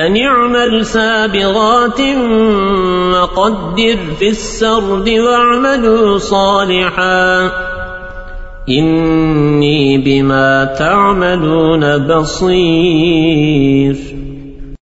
أن اعمل سابغات وقدر في السرد واعملوا صالحا إني بما تعملون بصير